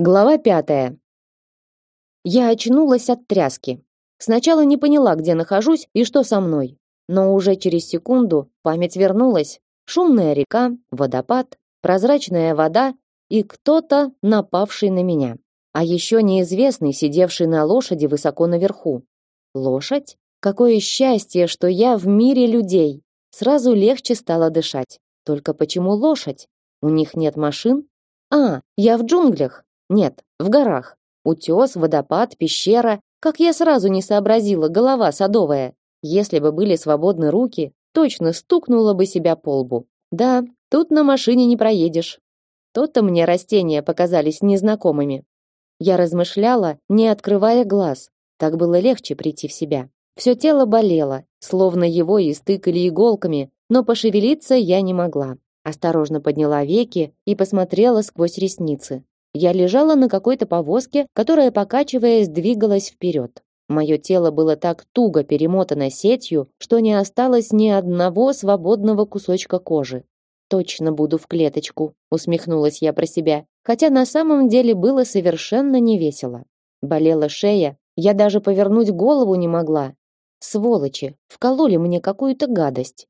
Глава пятая. Я очнулась от тряски. Сначала не поняла, где нахожусь и что со мной. Но уже через секунду память вернулась. Шумная река, водопад, прозрачная вода и кто-то, напавший на меня. А еще неизвестный, сидевший на лошади высоко наверху. Лошадь? Какое счастье, что я в мире людей. Сразу легче стало дышать. Только почему лошадь? У них нет машин? А, я в джунглях. Нет, в горах. Утес, водопад, пещера. Как я сразу не сообразила, голова садовая. Если бы были свободны руки, точно стукнула бы себя по лбу. Да, тут на машине не проедешь. То-то мне растения показались незнакомыми. Я размышляла, не открывая глаз. Так было легче прийти в себя. Все тело болело, словно его истыкали иголками, но пошевелиться я не могла. Осторожно подняла веки и посмотрела сквозь ресницы. Я лежала на какой-то повозке, которая, покачиваясь, двигалась вперед. Мое тело было так туго перемотано сетью, что не осталось ни одного свободного кусочка кожи. Точно буду в клеточку, усмехнулась я про себя, хотя на самом деле было совершенно невесело. Болела шея, я даже повернуть голову не могла. Сволочи, вкололи мне какую-то гадость.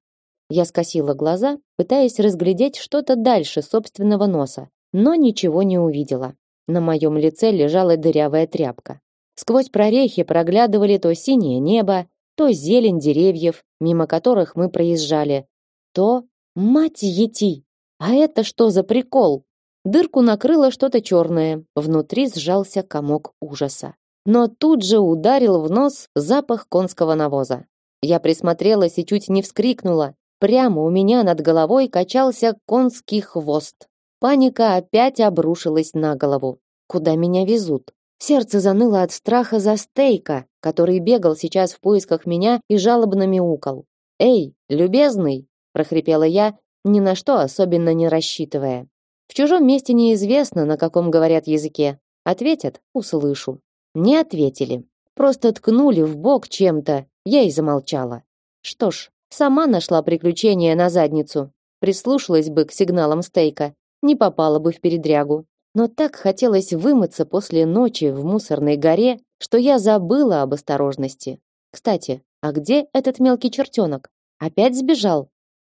Я скосила глаза, пытаясь разглядеть что-то дальше собственного носа, но ничего не увидела. На моем лице лежала дырявая тряпка. Сквозь прорехи проглядывали то синее небо, то зелень деревьев, мимо которых мы проезжали, то мать ети. А это что за прикол? Дырку накрыло что-то черное, внутри сжался комок ужаса. Но тут же ударил в нос запах конского навоза. Я присмотрелась и чуть не вскрикнула. Прямо у меня над головой качался конский хвост. Паника опять обрушилась на голову. Куда меня везут? Сердце заныло от страха за стейка, который бегал сейчас в поисках меня и жалобно мяукал. "Эй, любезный", прохрипела я, ни на что особенно не рассчитывая. В чужом месте неизвестно, на каком говорят языке. Ответят услышу. Не ответили. Просто ткнули в бок чем-то. Я и замолчала. Что ж, сама нашла приключение на задницу. Прислушалась бы к сигналам стейка не попала бы в передрягу. Но так хотелось вымыться после ночи в мусорной горе, что я забыла об осторожности. Кстати, а где этот мелкий чертенок? Опять сбежал?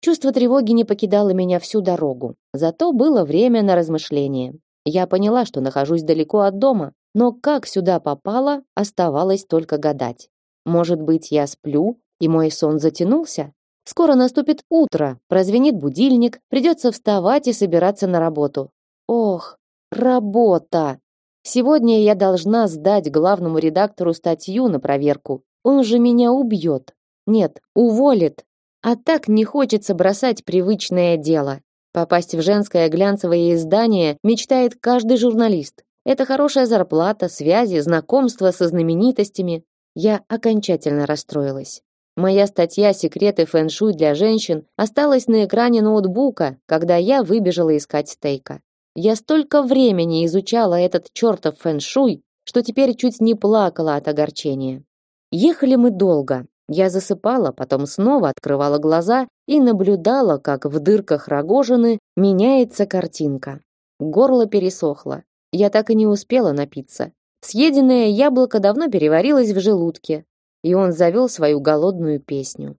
Чувство тревоги не покидало меня всю дорогу. Зато было время на размышление. Я поняла, что нахожусь далеко от дома, но как сюда попала, оставалось только гадать. Может быть, я сплю, и мой сон затянулся? Скоро наступит утро, прозвенит будильник, придется вставать и собираться на работу. Ох, работа! Сегодня я должна сдать главному редактору статью на проверку. Он же меня убьет. Нет, уволит. А так не хочется бросать привычное дело. Попасть в женское глянцевое издание мечтает каждый журналист. Это хорошая зарплата, связи, знакомства со знаменитостями. Я окончательно расстроилась. Моя статья «Секреты фэн-шуй для женщин» осталась на экране ноутбука, когда я выбежала искать стейка. Я столько времени изучала этот чертов фэн-шуй, что теперь чуть не плакала от огорчения. Ехали мы долго. Я засыпала, потом снова открывала глаза и наблюдала, как в дырках рогожины меняется картинка. Горло пересохло. Я так и не успела напиться. Съеденное яблоко давно переварилось в желудке, и он завел свою голодную песню.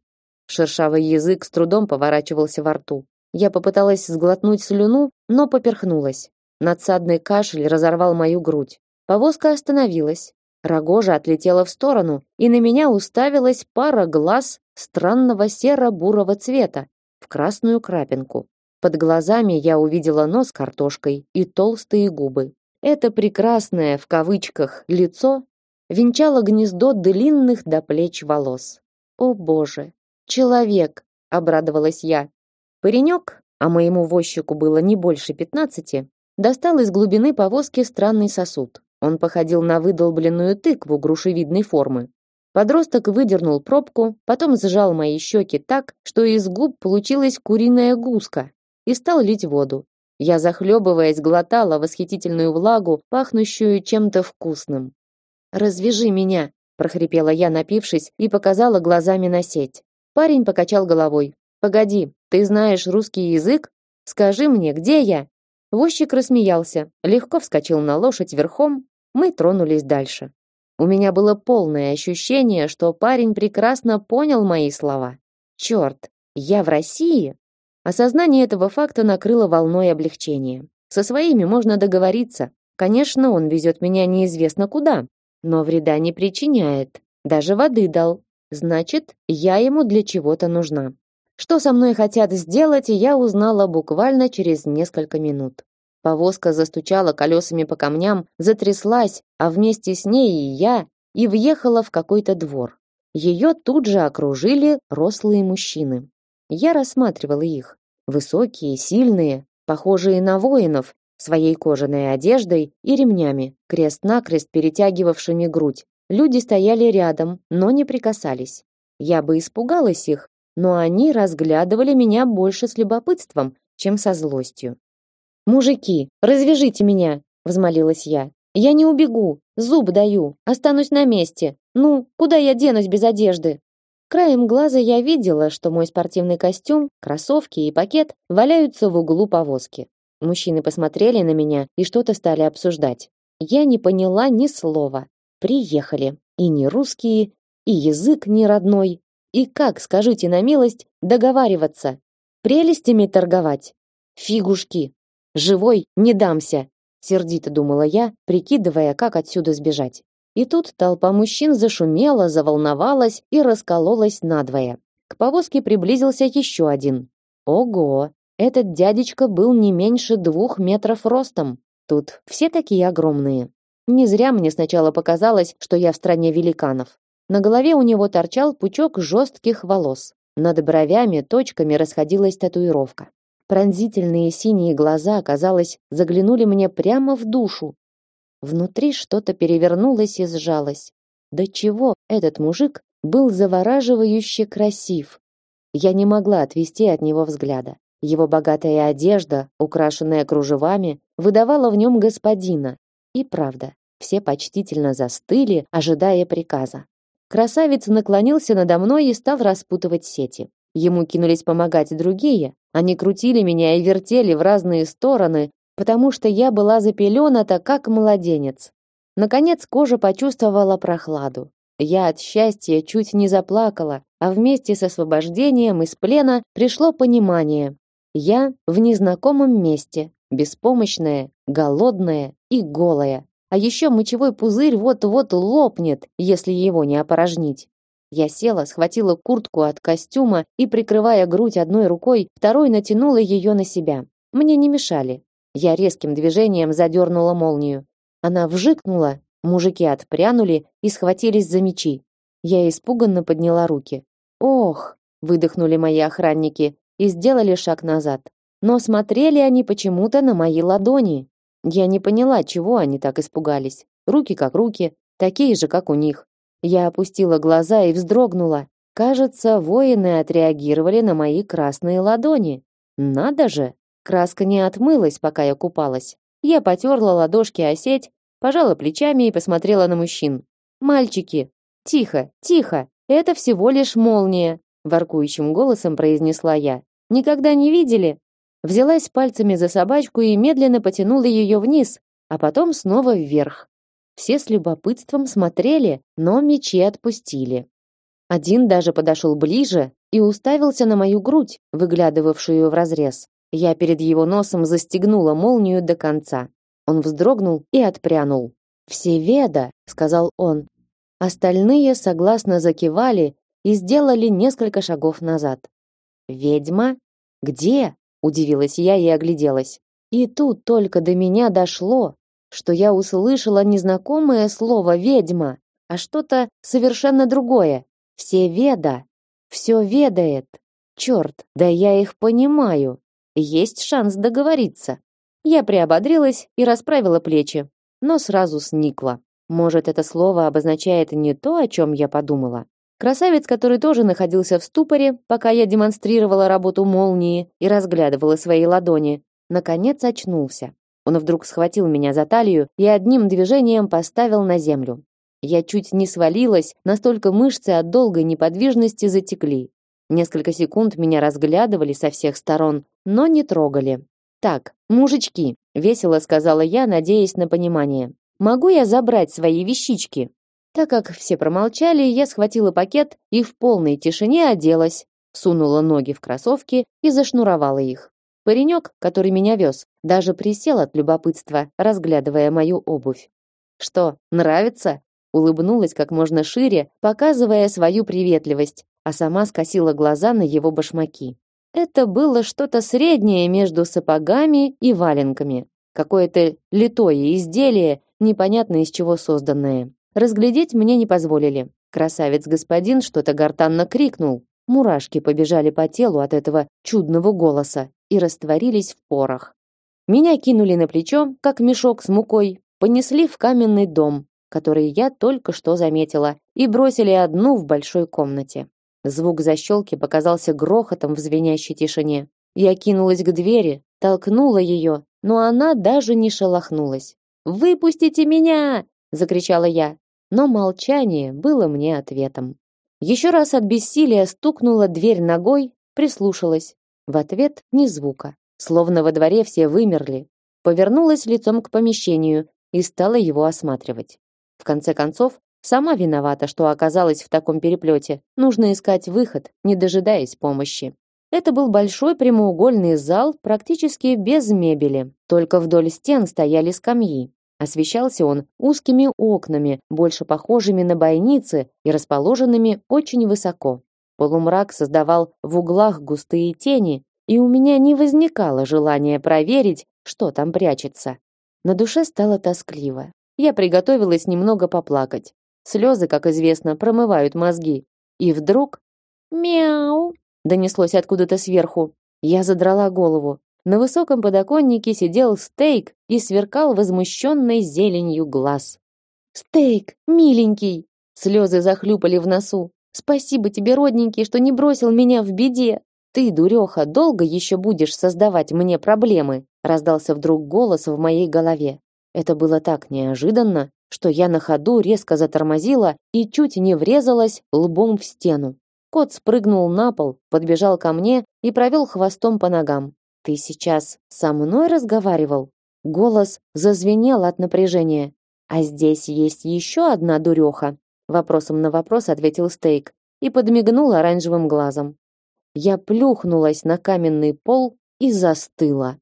Шершавый язык с трудом поворачивался во рту. Я попыталась сглотнуть слюну, но поперхнулась. Надсадный кашель разорвал мою грудь. Повозка остановилась. Рогожа отлетела в сторону, и на меня уставилась пара глаз странного серо-бурого цвета в красную крапинку. Под глазами я увидела нос картошкой и толстые губы. Это прекрасное в кавычках лицо венчало гнездо длинных до плеч волос. О боже, человек, обрадовалась я. Паренек, а моему возчику было не больше пятнадцати, достал из глубины повозки странный сосуд. Он походил на выдолбленную тыкву грушевидной формы. Подросток выдернул пробку, потом сжал мои щеки так, что из губ получилась куриная гуска, и стал лить воду. Я, захлебываясь, глотала восхитительную влагу, пахнущую чем-то вкусным. Развяжи меня, прохрипела я, напившись, и показала глазами на сеть. Парень покачал головой. Погоди, ты знаешь русский язык? Скажи мне, где я? Возчик рассмеялся, легко вскочил на лошадь верхом, мы тронулись дальше. У меня было полное ощущение, что парень прекрасно понял мои слова. Черт, я в России? Осознание этого факта накрыло волной облегчения. Со своими можно договориться. Конечно, он везет меня неизвестно куда, но вреда не причиняет. Даже воды дал. Значит, я ему для чего-то нужна. Что со мной хотят сделать, я узнала буквально через несколько минут. Повозка застучала колесами по камням, затряслась, а вместе с ней и я, и въехала в какой-то двор. Ее тут же окружили рослые мужчины. Я рассматривала их. Высокие, сильные, похожие на воинов, своей кожаной одеждой и ремнями, крест-накрест перетягивавшими грудь. Люди стояли рядом, но не прикасались. Я бы испугалась их, но они разглядывали меня больше с любопытством, чем со злостью. «Мужики, развяжите меня!» — взмолилась я. «Я не убегу, зуб даю, останусь на месте. Ну, куда я денусь без одежды?» Краем глаза я видела, что мой спортивный костюм, кроссовки и пакет валяются в углу повозки. Мужчины посмотрели на меня и что-то стали обсуждать. Я не поняла ни слова. Приехали. И не русские, и язык не родной. И как, скажите на милость, договариваться? Прелестями торговать? Фигушки. Живой не дамся, сердито думала я, прикидывая, как отсюда сбежать. И тут толпа мужчин зашумела, заволновалась и раскололась надвое. К повозке приблизился еще один. Ого, этот дядечка был не меньше двух метров ростом. Тут все такие огромные. Не зря мне сначала показалось, что я в стране великанов. На голове у него торчал пучок жестких волос. Над бровями точками расходилась татуировка. Пронзительные синие глаза, казалось, заглянули мне прямо в душу. Внутри что-то перевернулось и сжалось. До чего этот мужик был завораживающе красив. Я не могла отвести от него взгляда. Его богатая одежда, украшенная кружевами, выдавала в нем господина. И правда, все почтительно застыли, ожидая приказа. Красавец наклонился надо мной и стал распутывать сети. Ему кинулись помогать другие. Они крутили меня и вертели в разные стороны, потому что я была запелената, как младенец. Наконец кожа почувствовала прохладу. Я от счастья чуть не заплакала, а вместе с освобождением из плена пришло понимание. Я в незнакомом месте, беспомощная, голодная и голая. А еще мочевой пузырь вот-вот лопнет, если его не опорожнить. Я села, схватила куртку от костюма и, прикрывая грудь одной рукой, второй натянула ее на себя. Мне не мешали. Я резким движением задернула молнию. Она вжикнула, мужики отпрянули и схватились за мечи. Я испуганно подняла руки. «Ох!» — выдохнули мои охранники и сделали шаг назад. Но смотрели они почему-то на мои ладони. Я не поняла, чего они так испугались. Руки как руки, такие же, как у них. Я опустила глаза и вздрогнула. Кажется, воины отреагировали на мои красные ладони. Надо же! Краска не отмылась, пока я купалась. Я потерла ладошки о сеть, пожала плечами и посмотрела на мужчин. «Мальчики! Тихо, тихо! Это всего лишь молния!» Воркующим голосом произнесла я. «Никогда не видели? взялась пальцами за собачку и медленно потянула ее вниз, а потом снова вверх. Все с любопытством смотрели, но мечи отпустили. Один даже подошел ближе и уставился на мою грудь, выглядывавшую в разрез. Я перед его носом застегнула молнию до конца. Он вздрогнул и отпрянул. «Все веда», — сказал он. Остальные согласно закивали и сделали несколько шагов назад. «Ведьма? Где?» удивилась я и огляделась. И тут только до меня дошло, что я услышала незнакомое слово ведьма, а что-то совершенно другое. Все веда, все ведает. Черт, да я их понимаю. Есть шанс договориться. Я приободрилась и расправила плечи, но сразу сникла. Может, это слово обозначает не то, о чем я подумала. Красавец, который тоже находился в ступоре, пока я демонстрировала работу молнии и разглядывала свои ладони, наконец очнулся. Он вдруг схватил меня за талию и одним движением поставил на землю. Я чуть не свалилась, настолько мышцы от долгой неподвижности затекли. Несколько секунд меня разглядывали со всех сторон, но не трогали. Так, Мужички, весело сказала я, надеясь на понимание. Могу я забрать свои вещички? Так как все промолчали, я схватила пакет и в полной тишине оделась, сунула ноги в кроссовки и зашнуровала их. Паренек, который меня вез, даже присел от любопытства, разглядывая мою обувь. Что, нравится? Улыбнулась как можно шире, показывая свою приветливость, а сама скосила глаза на его башмаки. Это было что-то среднее между сапогами и валенками. Какое-то литое изделие, непонятно из чего созданное. Разглядеть мне не позволили. Красавец-господин что-то гортанно крикнул. Мурашки побежали по телу от этого чудного голоса и растворились в порах. Меня кинули на плечо, как мешок с мукой, понесли в каменный дом, который я только что заметила, и бросили одну в большой комнате. Звук защелки показался грохотом в звенящей тишине. Я кинулась к двери, толкнула ее, но она даже не шелохнулась. «Выпустите меня!» — закричала я. Но молчание было мне ответом. Еще раз от бессилия стукнула дверь ногой, прислушалась. В ответ ни звука. Словно во дворе все вымерли. Повернулась лицом к помещению и стала его осматривать. В конце концов, сама виновата, что оказалась в таком переплете. Нужно искать выход, не дожидаясь помощи. Это был большой прямоугольный зал, практически без мебели. Только вдоль стен стояли скамьи. Освещался он узкими окнами, больше похожими на бойницы и расположенными очень высоко. Полумрак создавал в углах густые тени, и у меня не возникало желания проверить, что там прячется. На душе стало тоскливо. Я приготовилась немного поплакать. Слезы, как известно, промывают мозги. И вдруг... «Мяу!» донеслось откуда-то сверху. Я задрала голову. На высоком подоконнике сидел стейк и сверкал возмущенной зеленью глаз. «Стейк, миленький!» Слезы захлюпали в носу. Спасибо тебе, родненький, что не бросил меня в беде. Ты, дуреха, долго еще будешь создавать мне проблемы? Раздался вдруг голос в моей голове. Это было так неожиданно, что я на ходу резко затормозила и чуть не врезалась лбом в стену. Кот спрыгнул на пол, подбежал ко мне и провел хвостом по ногам. Ты сейчас со мной разговаривал? Голос зазвенел от напряжения. А здесь есть еще одна дуреха, Вопросом на вопрос ответил Стейк и подмигнул оранжевым глазом. Я плюхнулась на каменный пол и застыла.